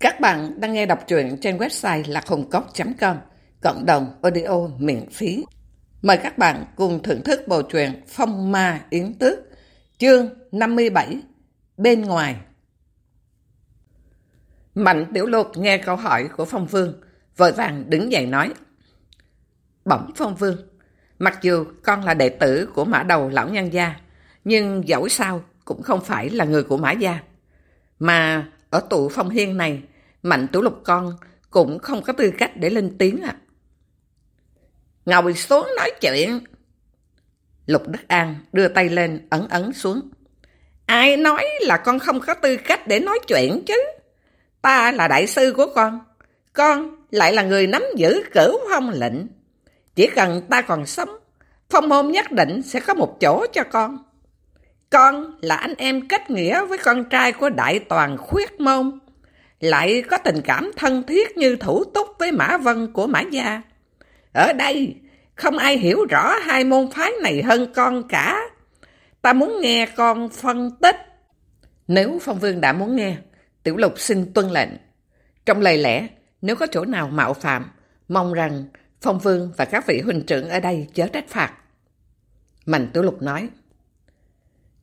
Các bạn đang nghe đọc truyện trên website lachungcok.com cộng đồng audio miễn phí. Mời các bạn cùng thưởng thức bộ truyện Phong Ma Yến Tước, chương 57, Bên ngoài. Mạnh Tiểu Lục nghe câu hỏi của Phong Vương, vội vàng đứng dậy nói. Bẩm Phong Vương, mặc dù con là đệ tử của mã đầu lão nhân gia, nhưng dẫu sao cũng không phải là người của mã gia. Mà ở tụ phong hiên này, Mạnh Tiểu Lục con cũng không có tư cách để lên tiếng à. Ngồi xuống nói chuyện. Lục Đức An đưa tay lên ấn ấn xuống. Ai nói là con không có tư cách để nói chuyện chứ? Ta là đại sư của con. Con lại là người nắm giữ cửu phong lệnh. Chỉ cần ta còn sống, phong môn nhất định sẽ có một chỗ cho con. Con là anh em kết nghĩa với con trai của đại toàn khuyết môn lại có tình cảm thân thiết như thủ túc với Mã Vân của Mã Gia. Ở đây, không ai hiểu rõ hai môn phái này hơn con cả. Ta muốn nghe con phân tích. Nếu Phong Vương đã muốn nghe, Tiểu Lục xin tuân lệnh. Trong lời lẽ, nếu có chỗ nào mạo phạm, mong rằng Phong Vương và các vị huynh trưởng ở đây chớ trách phạt. Mạnh Tiểu Lục nói,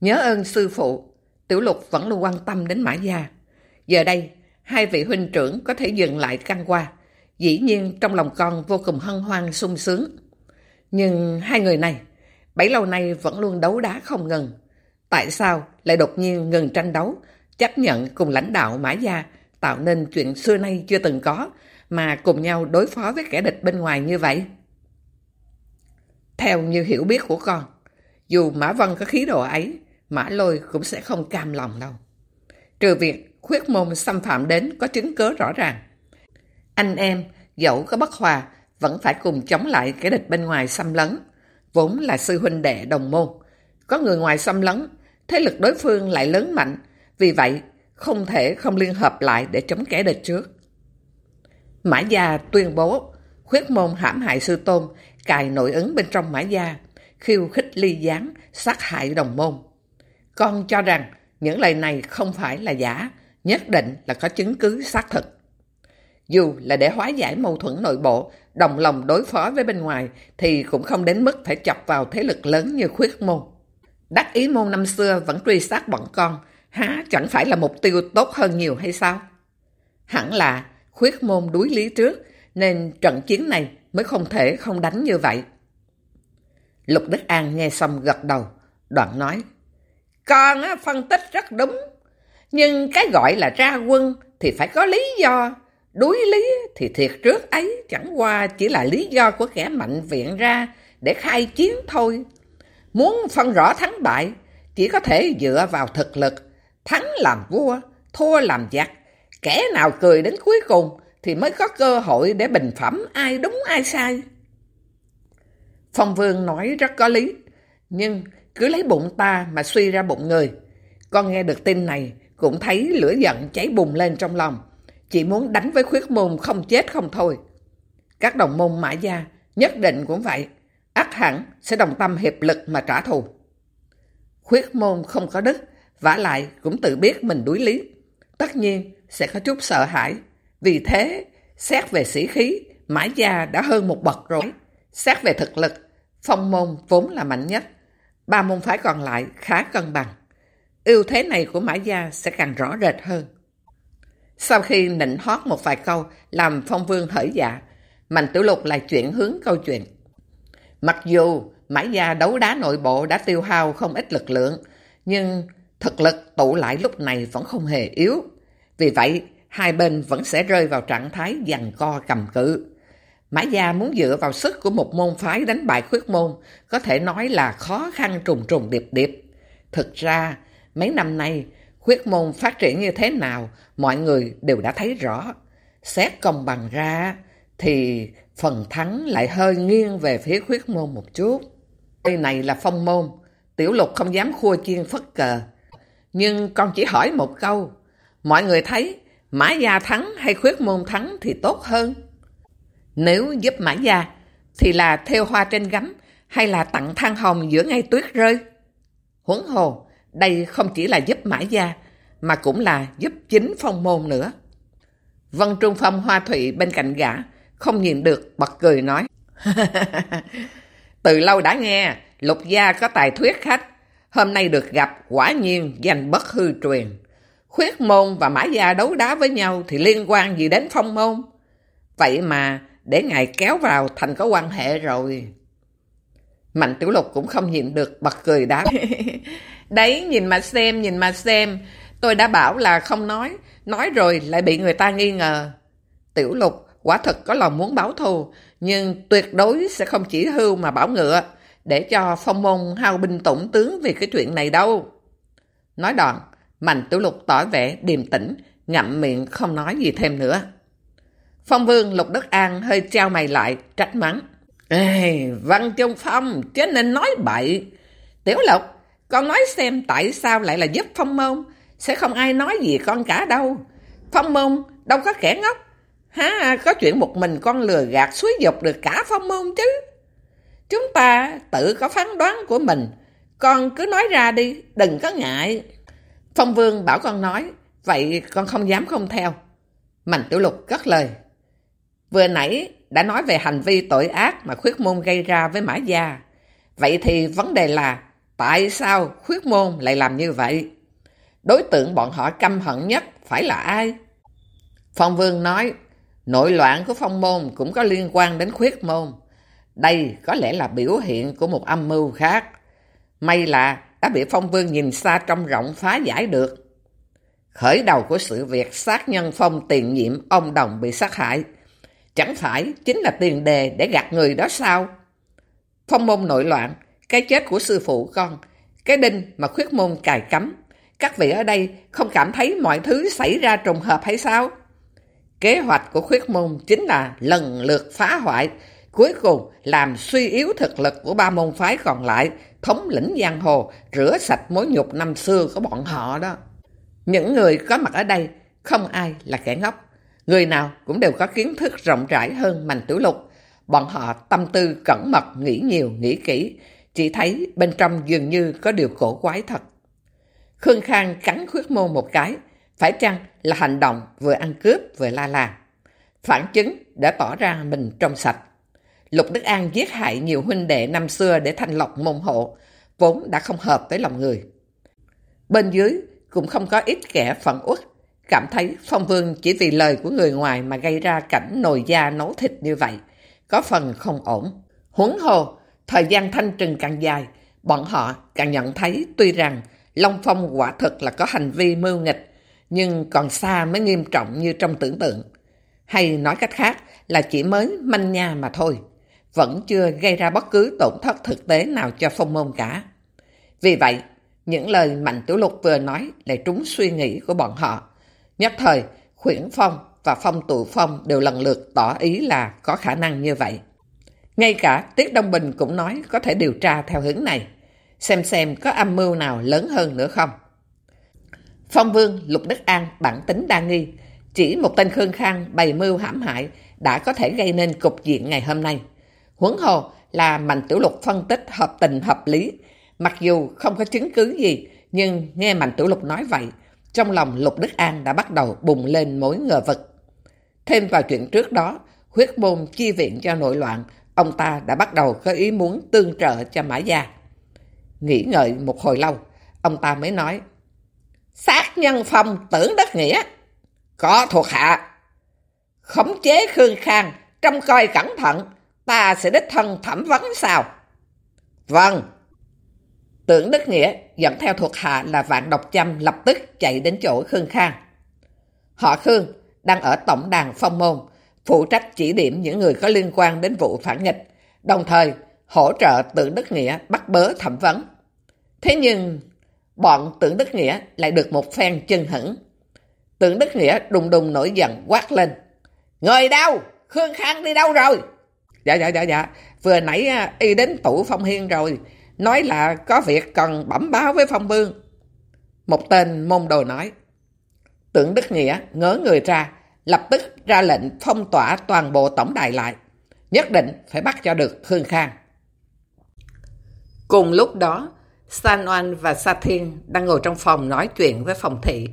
Nhớ ơn sư phụ, Tiểu Lục vẫn luôn quan tâm đến Mã Gia. Giờ đây, hai vị huynh trưởng có thể dừng lại căn qua. Dĩ nhiên trong lòng con vô cùng hân hoan sung sướng. Nhưng hai người này, bấy lâu nay vẫn luôn đấu đá không ngừng. Tại sao lại đột nhiên ngừng tranh đấu, chấp nhận cùng lãnh đạo Mã Gia tạo nên chuyện xưa nay chưa từng có, mà cùng nhau đối phó với kẻ địch bên ngoài như vậy? Theo như hiểu biết của con, dù Mã Vân có khí độ ấy, Mã Lôi cũng sẽ không cam lòng đâu. Trừ việc khuyết môn xâm phạm đến có chứng cớ rõ ràng. Anh em, dẫu có bất hòa, vẫn phải cùng chống lại kẻ địch bên ngoài xâm lấn. Vốn là sư huynh đệ đồng môn. Có người ngoài xâm lấn, thế lực đối phương lại lớn mạnh. Vì vậy, không thể không liên hợp lại để chống kẻ địch trước. Mã Gia tuyên bố, khuyết môn hãm hại sư tôn, cài nội ứng bên trong Mã Gia, khiêu khích ly gián, sát hại đồng môn. Con cho rằng những lời này không phải là giả, nhất định là có chứng cứ xác thực. Dù là để hóa giải mâu thuẫn nội bộ, đồng lòng đối phó với bên ngoài, thì cũng không đến mức phải chọc vào thế lực lớn như khuyết môn. Đắc ý môn năm xưa vẫn truy sát bọn con, há chẳng phải là mục tiêu tốt hơn nhiều hay sao? Hẳn là khuyết môn đuối lý trước, nên trận chiến này mới không thể không đánh như vậy. Lục Đức An nghe xong gật đầu, đoạn nói, con phân tích rất đúng, nhưng cái gọi là ra quân thì phải có lý do. Đối lý thì thiệt trước ấy chẳng qua chỉ là lý do của kẻ mạnh viện ra để khai chiến thôi. Muốn phân rõ thắng bại chỉ có thể dựa vào thực lực. Thắng làm vua, thua làm giặc. Kẻ nào cười đến cuối cùng thì mới có cơ hội để bình phẩm ai đúng ai sai. Phong Vương nói rất có lý, nhưng cứ lấy bụng ta mà suy ra bụng người. Con nghe được tin này cũng thấy lửa giận cháy bùng lên trong lòng. Chỉ muốn đánh với khuyết môn không chết không thôi. Các đồng môn mã gia nhất định cũng vậy. ắt hẳn sẽ đồng tâm hiệp lực mà trả thù. Khuyết môn không có đức, vả lại cũng tự biết mình đuối lý. Tất nhiên sẽ có chút sợ hãi. Vì thế, xét về sĩ khí, mã gia đã hơn một bậc rồi. Xét về thực lực, phong môn vốn là mạnh nhất. Ba môn phái còn lại khá cân bằng ưu thế này của Mã Gia sẽ càng rõ rệt hơn. Sau khi nịnh hót một vài câu làm Phong Vương hởi dạ, Mạnh Tiểu Lục lại chuyển hướng câu chuyện. Mặc dù Mã Gia đấu đá nội bộ đã tiêu hao không ít lực lượng, nhưng thực lực tụ lại lúc này vẫn không hề yếu. Vì vậy, hai bên vẫn sẽ rơi vào trạng thái giằng co cầm cự. Mã Gia muốn dựa vào sức của một môn phái đánh bại khuyết môn, có thể nói là khó khăn trùng trùng điệp điệp. Thực ra, Mấy năm nay, khuyết môn phát triển như thế nào, mọi người đều đã thấy rõ. Xét công bằng ra, thì phần thắng lại hơi nghiêng về phía khuyết môn một chút. Đây này là phong môn, tiểu lục không dám khua chiên phất cờ. Nhưng con chỉ hỏi một câu, mọi người thấy Mã Gia thắng hay khuyết môn thắng thì tốt hơn. Nếu giúp Mã Gia, thì là theo hoa trên gấm hay là tặng than hồng giữa ngay tuyết rơi? Huấn hồ, đây không chỉ là giúp Mã Gia, mà cũng là giúp chính phong môn nữa. Vân Trung Phong Hoa Thụy bên cạnh gã, không nhìn được, bật cười nói. Từ lâu đã nghe, lục gia có tài thuyết khách. Hôm nay được gặp, quả nhiên danh bất hư truyền. Khuyết môn và mã gia đấu đá với nhau thì liên quan gì đến phong môn? Vậy mà để ngài kéo vào thành có quan hệ rồi. Mạnh Tiểu Lục cũng không nhìn được, bật cười đáp. Đấy, nhìn mà xem, nhìn mà xem. Tôi đã bảo là không nói, nói rồi lại bị người ta nghi ngờ. Tiểu Lục quả thật có lòng muốn báo thù, nhưng tuyệt đối sẽ không chỉ hưu mà bảo ngựa, để cho phong môn hao binh tổn tướng vì cái chuyện này đâu. Nói đoạn, Mạnh Tiểu Lục tỏ vẻ điềm tĩnh, ngậm miệng không nói gì thêm nữa. Phong Vương Lục Đức An hơi trao mày lại, trách mắng. Ê, Văn Trung Phong, chứ nên nói bậy. Tiểu lục con nói xem tại sao lại là giúp Phong Môn. Sẽ không ai nói gì con cả đâu. Phong Môn đâu có kẻ ngốc. Ha, có chuyện một mình con lừa gạt suối dục được cả Phong Môn chứ. Chúng ta tự có phán đoán của mình. Con cứ nói ra đi, đừng có ngại. Phong Vương bảo con nói, vậy con không dám không theo. Mạnh Tiểu Lục cất lời. Vừa nãy đã nói về hành vi tội ác mà khuyết môn gây ra với Mã Gia. Vậy thì vấn đề là tại sao khuyết môn lại làm như vậy? Đối tượng bọn họ căm hận nhất phải là ai? Phong Vương nói, nội loạn của phong môn cũng có liên quan đến khuyết môn. Đây có lẽ là biểu hiện của một âm mưu khác. May là đã bị Phong Vương nhìn xa trong rộng phá giải được. Khởi đầu của sự việc sát nhân phong tiền nhiệm ông Đồng bị sát hại Chẳng phải chính là tiền đề để gạt người đó sao? Phong môn nội loạn, cái chết của sư phụ con, cái đinh mà khuyết môn cài cắm. Các vị ở đây không cảm thấy mọi thứ xảy ra trùng hợp hay sao? Kế hoạch của khuyết môn chính là lần lượt phá hoại, cuối cùng làm suy yếu thực lực của ba môn phái còn lại, thống lĩnh giang hồ, rửa sạch mối nhục năm xưa của bọn họ đó. Những người có mặt ở đây, không ai là kẻ ngốc. Người nào cũng đều có kiến thức rộng rãi hơn Mạnh Tiểu Lục. Bọn họ tâm tư cẩn mật, nghĩ nhiều, nghĩ kỹ. Chỉ thấy bên trong dường như có điều cổ quái thật. Khương Khang cắn khuyết môn một cái. Phải chăng là hành động vừa ăn cướp vừa la làng. Phản chứng đã tỏ ra mình trong sạch. Lục Đức An giết hại nhiều huynh đệ năm xưa để thanh lọc môn hộ, vốn đã không hợp với lòng người. Bên dưới cũng không có ít kẻ phận uất cảm thấy Phong Vương chỉ vì lời của người ngoài mà gây ra cảnh nồi da nấu thịt như vậy, có phần không ổn. Huống hồ, thời gian thanh trừng càng dài, bọn họ càng nhận thấy tuy rằng Long Phong quả thực là có hành vi mưu nghịch, nhưng còn xa mới nghiêm trọng như trong tưởng tượng. Hay nói cách khác là chỉ mới manh nha mà thôi, vẫn chưa gây ra bất cứ tổn thất thực tế nào cho phong môn cả. Vì vậy, những lời Mạnh Tiểu Lục vừa nói lại trúng suy nghĩ của bọn họ, Nhất thời, Khuyển Phong và Phong Tụ Phong đều lần lượt tỏ ý là có khả năng như vậy. Ngay cả Tiết Đông Bình cũng nói có thể điều tra theo hướng này, xem xem có âm mưu nào lớn hơn nữa không. Phong Vương Lục Đức An bản tính đa nghi, chỉ một tên Khương Khang bày mưu hãm hại đã có thể gây nên cục diện ngày hôm nay. Huống hồ là Mạnh Tiểu Lục phân tích hợp tình hợp lý, mặc dù không có chứng cứ gì, nhưng nghe Mạnh Tiểu Lục nói vậy, trong lòng Lục Đức An đã bắt đầu bùng lên mối ngờ vực. Thêm vào chuyện trước đó, huyết môn chi viện cho nội loạn, ông ta đã bắt đầu có ý muốn tương trợ cho Mã Gia. Nghĩ ngợi một hồi lâu, ông ta mới nói, Sát nhân phong tưởng đất nghĩa, có thuộc hạ. Khống chế Khương Khang, trông coi cẩn thận, ta sẽ đích thân thẩm vấn sao? Vâng, Tưởng Đức Nghĩa dẫn theo thuộc hạ là Vạn Độc Châm lập tức chạy đến chỗ Khương Khang. Họ Khương đang ở tổng đàn phong môn, phụ trách chỉ điểm những người có liên quan đến vụ phản nghịch, đồng thời hỗ trợ Tưởng Đức Nghĩa bắt bớ thẩm vấn. Thế nhưng, bọn Tưởng Đức Nghĩa lại được một phen chân hững. Tưởng Đức Nghĩa đùng đùng nổi giận quát lên. Người đâu? Khương Khang đi đâu rồi? Dạ, dạ, dạ, dạ. Vừa nãy à, y đến tủ phong hiên rồi nói là có việc cần bẩm báo với phong vương. Một tên môn đồ nói. Tưởng Đức Nghĩa ngớ người ra, lập tức ra lệnh phong tỏa toàn bộ tổng đài lại. Nhất định phải bắt cho được Khương Khang. Cùng lúc đó, San Oan và Sa Thiên đang ngồi trong phòng nói chuyện với phòng thị.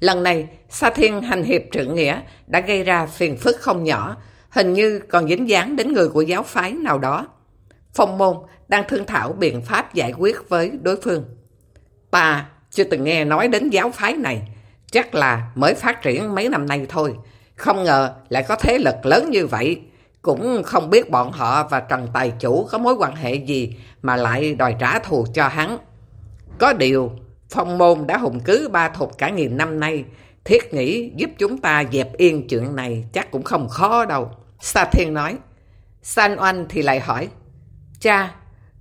Lần này, Sa Thiên hành hiệp trưởng nghĩa đã gây ra phiền phức không nhỏ, hình như còn dính dáng đến người của giáo phái nào đó. Phong môn đang thương thảo biện pháp giải quyết với đối phương. Ta chưa từng nghe nói đến giáo phái này, chắc là mới phát triển mấy năm nay thôi. Không ngờ lại có thế lực lớn như vậy. Cũng không biết bọn họ và Trần Tài Chủ có mối quan hệ gì mà lại đòi trả thù cho hắn. Có điều, phong môn đã hùng cứ ba thục cả nghìn năm nay, thiết nghĩ giúp chúng ta dẹp yên chuyện này chắc cũng không khó đâu. Sa Thiên nói. San Oanh thì lại hỏi, Cha,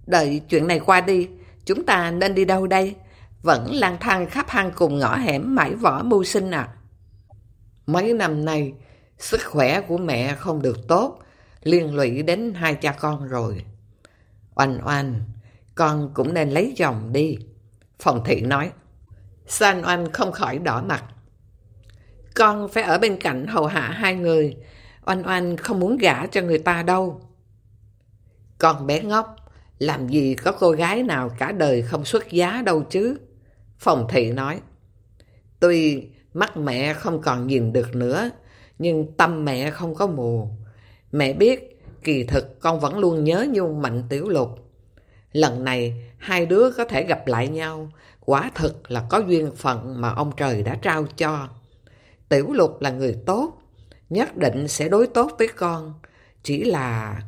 đợi chuyện này qua đi, chúng ta nên đi đâu đây? Vẫn lang thang khắp hang cùng ngõ hẻm mãi võ mưu sinh à? Mấy năm nay, sức khỏe của mẹ không được tốt, liên lụy đến hai cha con rồi. Oanh oanh, con cũng nên lấy chồng đi. Phòng thị nói. San oanh không khỏi đỏ mặt. Con phải ở bên cạnh hầu hạ hai người. Oanh oanh không muốn gả cho người ta đâu. Con bé ngốc, làm gì có cô gái nào cả đời không xuất giá đâu chứ. Phòng thị nói. Tuy mắt mẹ không còn nhìn được nữa, nhưng tâm mẹ không có mù. Mẹ biết, kỳ thực con vẫn luôn nhớ nhung mạnh tiểu lục. Lần này, hai đứa có thể gặp lại nhau, quả thực là có duyên phận mà ông trời đã trao cho. Tiểu lục là người tốt, nhất định sẽ đối tốt với con. Chỉ là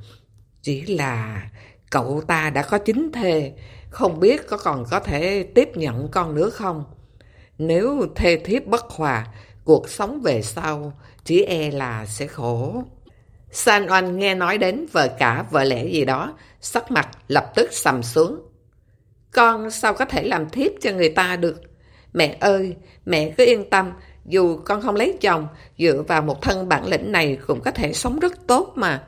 chỉ là... cậu ta đã có chính thê, không biết có còn có thể tiếp nhận con nữa không? Nếu thê thiếp bất hòa, cuộc sống về sau chỉ e là sẽ khổ. San Oanh nghe nói đến vợ cả vợ lẽ gì đó, sắc mặt lập tức sầm xuống. Con sao có thể làm thiếp cho người ta được? Mẹ ơi, mẹ cứ yên tâm, dù con không lấy chồng, dựa vào một thân bản lĩnh này cũng có thể sống rất tốt mà.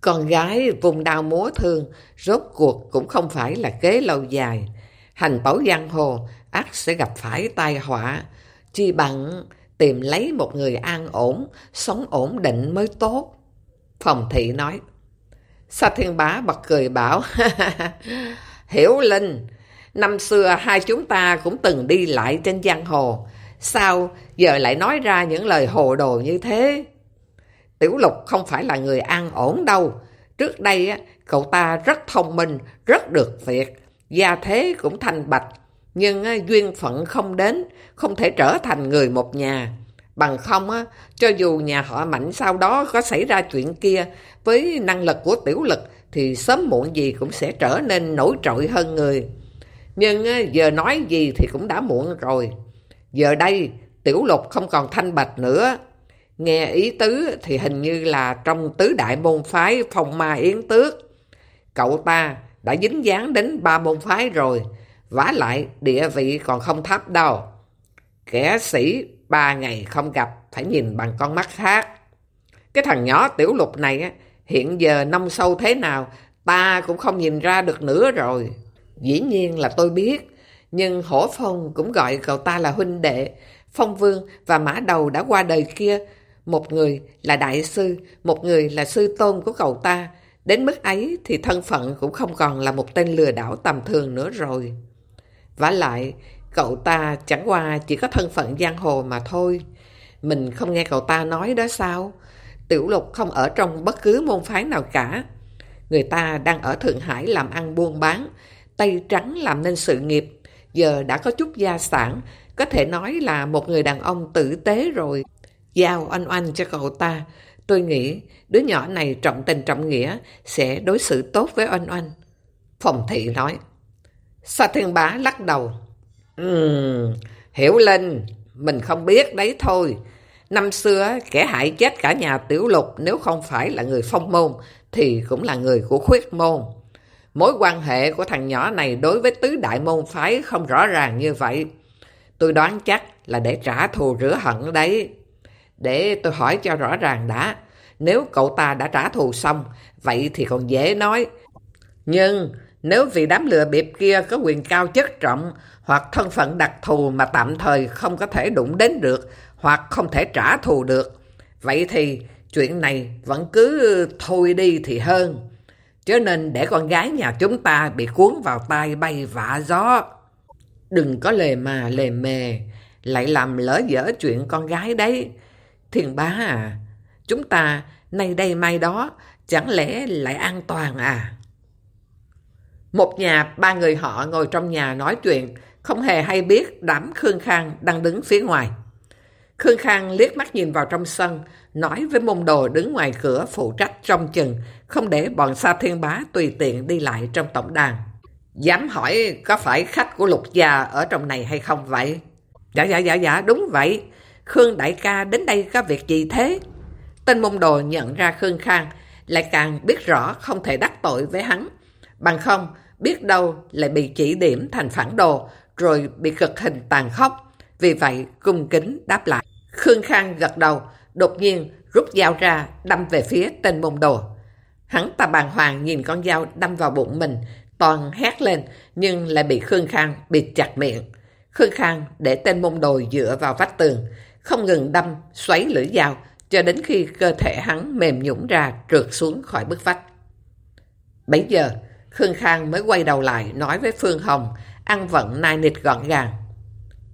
Con gái vùng đào múa thương, rốt cuộc cũng không phải là kế lâu dài. Hành bảo giang hồ, ác sẽ gặp phải tai họa. Chi bằng tìm lấy một người an ổn, sống ổn định mới tốt. Phòng thị nói. Sa thiên bá bật cười bảo, Hiểu Linh, năm xưa hai chúng ta cũng từng đi lại trên giang hồ. Sao giờ lại nói ra những lời hồ đồ như thế? Tiểu Lục không phải là người an ổn đâu. Trước đây cậu ta rất thông minh, rất được việc, gia thế cũng thanh bạch. Nhưng duyên phận không đến, không thể trở thành người một nhà. Bằng không, cho dù nhà họ mạnh sau đó có xảy ra chuyện kia, với năng lực của tiểu lực thì sớm muộn gì cũng sẽ trở nên nổi trội hơn người. Nhưng giờ nói gì thì cũng đã muộn rồi. Giờ đây, tiểu lục không còn thanh bạch nữa. Nghe ý tứ thì hình như là trong tứ đại môn phái phong ma yến tước. Cậu ta đã dính dáng đến ba môn phái rồi, vả lại địa vị còn không thấp đâu. Kẻ sĩ ba ngày không gặp, phải nhìn bằng con mắt khác. Cái thằng nhỏ tiểu lục này, hiện giờ nông sâu thế nào, ta cũng không nhìn ra được nữa rồi. Dĩ nhiên là tôi biết, nhưng hổ phong cũng gọi cậu ta là huynh đệ. Phong vương và mã đầu đã qua đời kia. Một người là đại sư, một người là sư tôn của cậu ta. Đến mức ấy thì thân phận cũng không còn là một tên lừa đảo tầm thường nữa rồi. vả lại, Cậu ta chẳng qua chỉ có thân phận giang hồ mà thôi. Mình không nghe cậu ta nói đó sao? Tiểu lục không ở trong bất cứ môn phái nào cả. Người ta đang ở Thượng Hải làm ăn buôn bán, tay trắng làm nên sự nghiệp. Giờ đã có chút gia sản, có thể nói là một người đàn ông tử tế rồi. Giao oanh oanh cho cậu ta. Tôi nghĩ đứa nhỏ này trọng tình trọng nghĩa sẽ đối xử tốt với oanh oanh. Phòng thị nói. Sa thiên bá lắc đầu. Ừm, hiểu Linh, mình không biết đấy thôi. Năm xưa, kẻ hại chết cả nhà tiểu lục nếu không phải là người phong môn, thì cũng là người của khuyết môn. Mối quan hệ của thằng nhỏ này đối với tứ đại môn phái không rõ ràng như vậy. Tôi đoán chắc là để trả thù rửa hận đấy. Để tôi hỏi cho rõ ràng đã. Nếu cậu ta đã trả thù xong, vậy thì còn dễ nói. Nhưng nếu vì đám lừa bịp kia có quyền cao chất trọng, hoặc thân phận đặc thù mà tạm thời không có thể đụng đến được, hoặc không thể trả thù được. Vậy thì chuyện này vẫn cứ thôi đi thì hơn. Cho nên để con gái nhà chúng ta bị cuốn vào tay bay vạ gió. Đừng có lề mà lề mề. lại làm lỡ dở chuyện con gái đấy. Thiền bá à, chúng ta nay đây mai đó, chẳng lẽ lại an toàn à? Một nhà, ba người họ ngồi trong nhà nói chuyện, không hề hay biết đám Khương Khang đang đứng phía ngoài. Khương Khang liếc mắt nhìn vào trong sân, nói với môn đồ đứng ngoài cửa phụ trách trong chừng, không để bọn Sa Thiên Bá tùy tiện đi lại trong tổng đàn. Dám hỏi có phải khách của lục gia ở trong này hay không vậy? Dạ dạ dạ dạ đúng vậy. Khương đại ca đến đây có việc gì thế? Tên môn đồ nhận ra Khương Khang lại càng biết rõ không thể đắc tội với hắn. Bằng không, biết đâu lại bị chỉ điểm thành phản đồ rồi bị cực hình tàn khốc. Vì vậy, cung kính đáp lại. Khương Khang gật đầu, đột nhiên rút dao ra đâm về phía tên môn đồ. Hắn ta bàng hoàng nhìn con dao đâm vào bụng mình, toàn hét lên nhưng lại bị Khương Khang bịt chặt miệng. Khương Khang để tên môn đồ dựa vào vách tường, không ngừng đâm, xoáy lưỡi dao cho đến khi cơ thể hắn mềm nhũng ra trượt xuống khỏi bức vách. Bấy giờ, Khương Khang mới quay đầu lại nói với Phương Hồng, ăn vận nai nịt gọn gàng.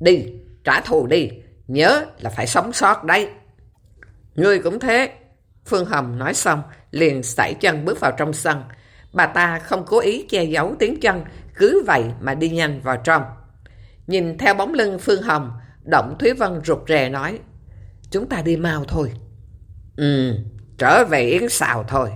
Đi, trả thù đi, nhớ là phải sống sót đấy. Ngươi cũng thế. Phương Hồng nói xong, liền sải chân bước vào trong sân. Bà ta không cố ý che giấu tiếng chân, cứ vậy mà đi nhanh vào trong. Nhìn theo bóng lưng Phương Hồng, Động Thúy Vân rụt rè nói, chúng ta đi mau thôi. Ừ, trở về Yến Xào thôi.